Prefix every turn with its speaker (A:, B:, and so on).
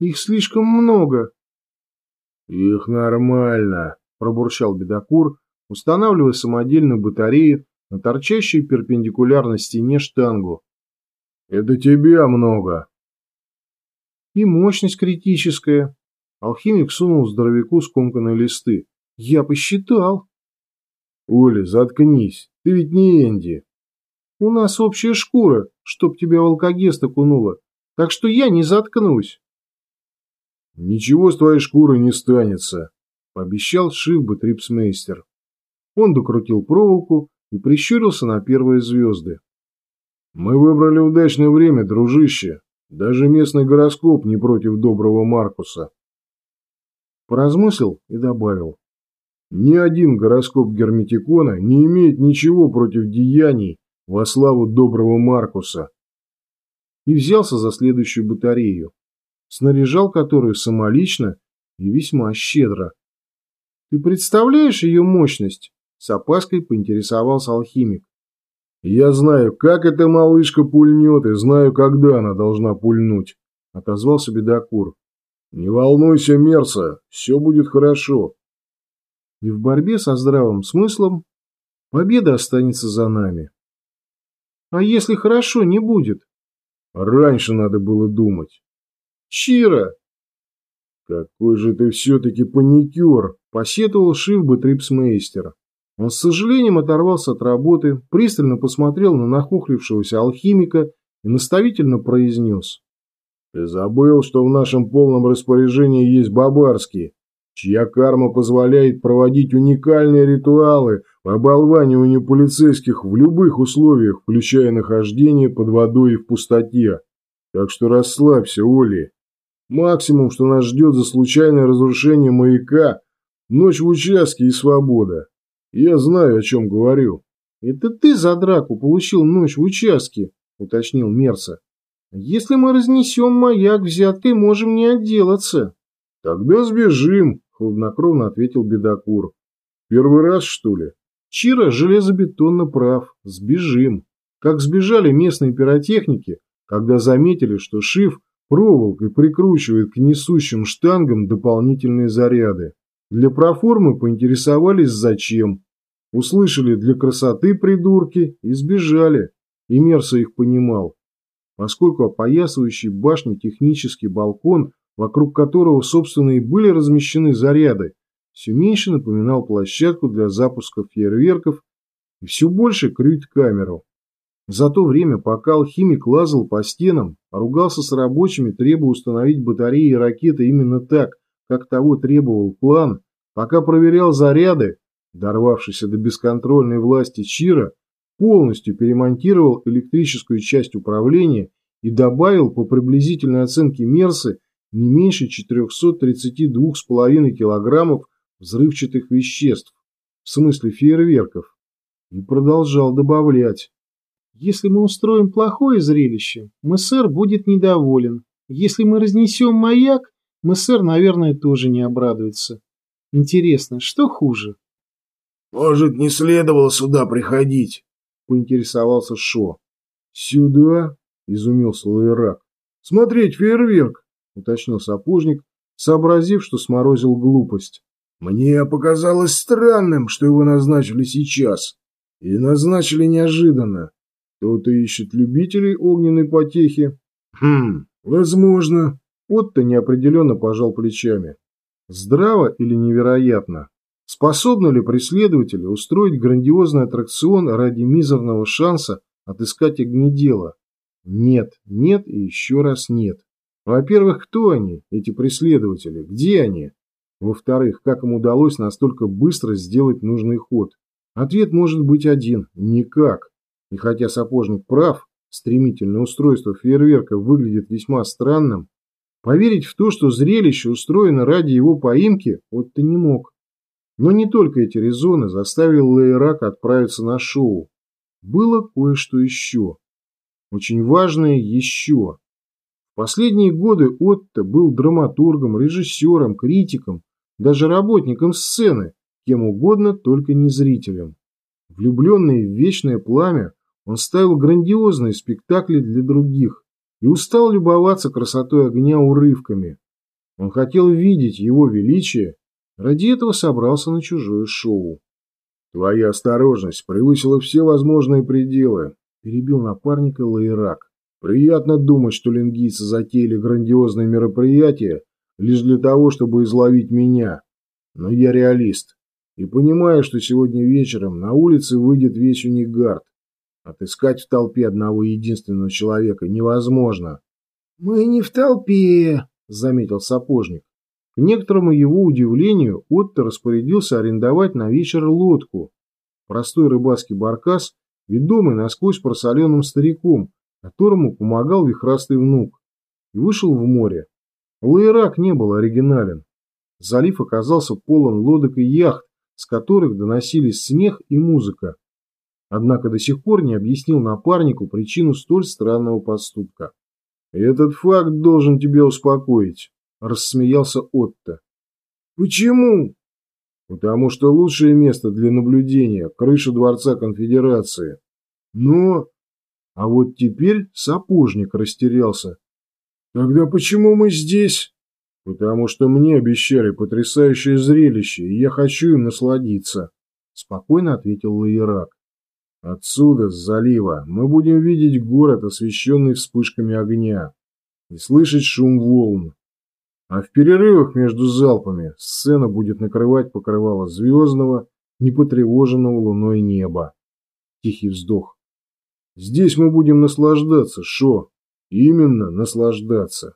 A: Их слишком много.
B: Их нормально, пробурчал бедокур, устанавливая самодельную батарею на торчащую перпендикулярно стене штангу. Это тебя много.
A: И мощность критическая. Алхимик сунул здоровяку скомканные листы. Я посчитал.
B: Оля, заткнись. Ты ведь не Энди.
A: У нас общая шкура, чтоб тебя волкогест окунула. Так что я не заткнусь.
B: Ничего с твоей шкурой не станется, пообещал Шивба Трипсмейстер. Он докрутил проволоку и прищурился на первые звезды. Мы выбрали удачное время, дружище. Даже местный гороскоп не против доброго Маркуса.
A: Поразмыслил и добавил.
B: Ни один гороскоп Герметикона не имеет ничего против деяний во славу доброго Маркуса.
A: И взялся за следующую батарею, снаряжал которую самолично и весьма щедро. Ты представляешь ее мощность? С опаской поинтересовался алхимик.
B: Я знаю, как эта малышка пульнет, и знаю, когда она должна пульнуть, отозвался бедокур. Не волнуйся, Мерса, все будет хорошо.
A: И в борьбе со здравым смыслом победа останется за нами. А если хорошо не будет?
B: Раньше надо было думать.
A: Чира!
B: Какой же ты все-таки паникер,
A: посетовал Шивба Трипсмейстер. Он с сожалением оторвался от работы, пристально посмотрел на нахухлившегося алхимика и наставительно произнес.
B: «Ты забыл, что в нашем полном распоряжении есть бабарские, чья карма позволяет проводить уникальные ритуалы по оболваниванию полицейских в любых условиях, включая нахождение под водой и в пустоте. Так что расслабься, Оли. Максимум, что нас ждет за случайное разрушение маяка, ночь в участке и свобода. Я знаю, о чем говорю.
A: Это ты за драку получил ночь в участке, уточнил Мерса. Если мы разнесем маяк взяткой, можем не отделаться.
B: Тогда сбежим, хладнокровно ответил Бедокур. Первый раз, что ли?
A: Чира железобетонно прав. Сбежим. Как сбежали местные пиротехники, когда заметили, что Шиф проволокой прикручивает к несущим штангам дополнительные заряды. Для проформы поинтересовались зачем. Услышали для красоты придурки и сбежали. И Мерса их понимал. Поскольку опоясывающий башню технический балкон, вокруг которого, собственно, и были размещены заряды, все меньше напоминал площадку для запуска фейерверков и все больше крють-камеру. За то время, пока алхимик лазал по стенам, ругался с рабочими, требуя установить батареи и ракеты именно так, как того требовал план, пока проверял заряды, дорвавшийся до бесконтрольной власти Чира, полностью перемонтировал электрическую часть управления и добавил по приблизительной оценке Мерсы не меньше 432,5 килограммов взрывчатых веществ, в смысле фейерверков, и продолжал добавлять. Если мы устроим плохое зрелище, Мессер будет недоволен. Если мы разнесем маяк, Мессер, наверное, тоже не обрадуется. Интересно, что хуже?
B: Может, не следовало сюда приходить? Поинтересовался Шо. Сюда? Изумился Лайрак. Смотреть фейерверк, уточнил сапожник, сообразив, что сморозил глупость. Мне показалось странным, что его назначили сейчас. И назначили неожиданно. Кто-то ищет любителей огненной потехи. Хм, возможно. Отто неопределенно пожал плечами. Здраво или невероятно? Способны ли преследователи устроить грандиозный аттракцион ради мизерного шанса отыскать огнедела? Нет, нет и еще раз нет. Во-первых, кто они, эти преследователи? Где они? Во-вторых, как им удалось настолько быстро сделать нужный ход? Ответ может быть один – никак. И хотя сапожник прав, стремительное устройство фейерверка выглядит весьма странным, поверить в то, что зрелище устроено ради его поимки, вот ты не мог. Но не только эти резоны заставили Лейрака отправиться на шоу. Было кое-что еще. Очень важное еще. В последние годы Отто был драматургом, режиссером, критиком, даже работником сцены, кем угодно, только не зрителем. Влюбленный в вечное пламя, он ставил грандиозные спектакли для других и устал любоваться красотой огня урывками,
A: Он хотел видеть его величие, ради этого собрался на чужое шоу.
B: «Твоя осторожность превысила все возможные пределы», – перебил напарника Лаирак. «Приятно думать, что лингийцы затеяли грандиозное мероприятие лишь для того, чтобы изловить меня. Но я реалист и понимаю, что сегодня вечером на улице выйдет весь Унигард. Отыскать в толпе одного единственного человека невозможно».
A: «Мы не в толпе», – заметил сапожник. К некоторому его удивлению Отто распорядился арендовать на вечер лодку. Простой рыбацкий баркас, ведомый насквозь просоленным стариком, которому помогал вихрастый внук, и вышел в море. Лаирак не был оригинален. Залив оказался полон лодок и яхт, с которых доносились смех и музыка. Однако до сих пор не объяснил напарнику причину столь странного поступка. «Этот факт должен тебя успокоить», рассмеялся Отто.
B: Почему?
A: Потому что лучшее место для наблюдения – крыша Дворца Конфедерации. Но... А вот теперь сапожник растерялся.
B: Тогда почему мы здесь?
A: Потому что мне обещали потрясающее зрелище, и я хочу им насладиться. Спокойно ответил Лаирак. Отсюда, с залива, мы будем видеть город, освещенный вспышками огня, и слышать шум волн. А в перерывах между залпами сцена будет накрывать покрывало звездного, непотревоженного луной неба. Тихий вздох. Здесь мы будем наслаждаться, Шо. Именно наслаждаться.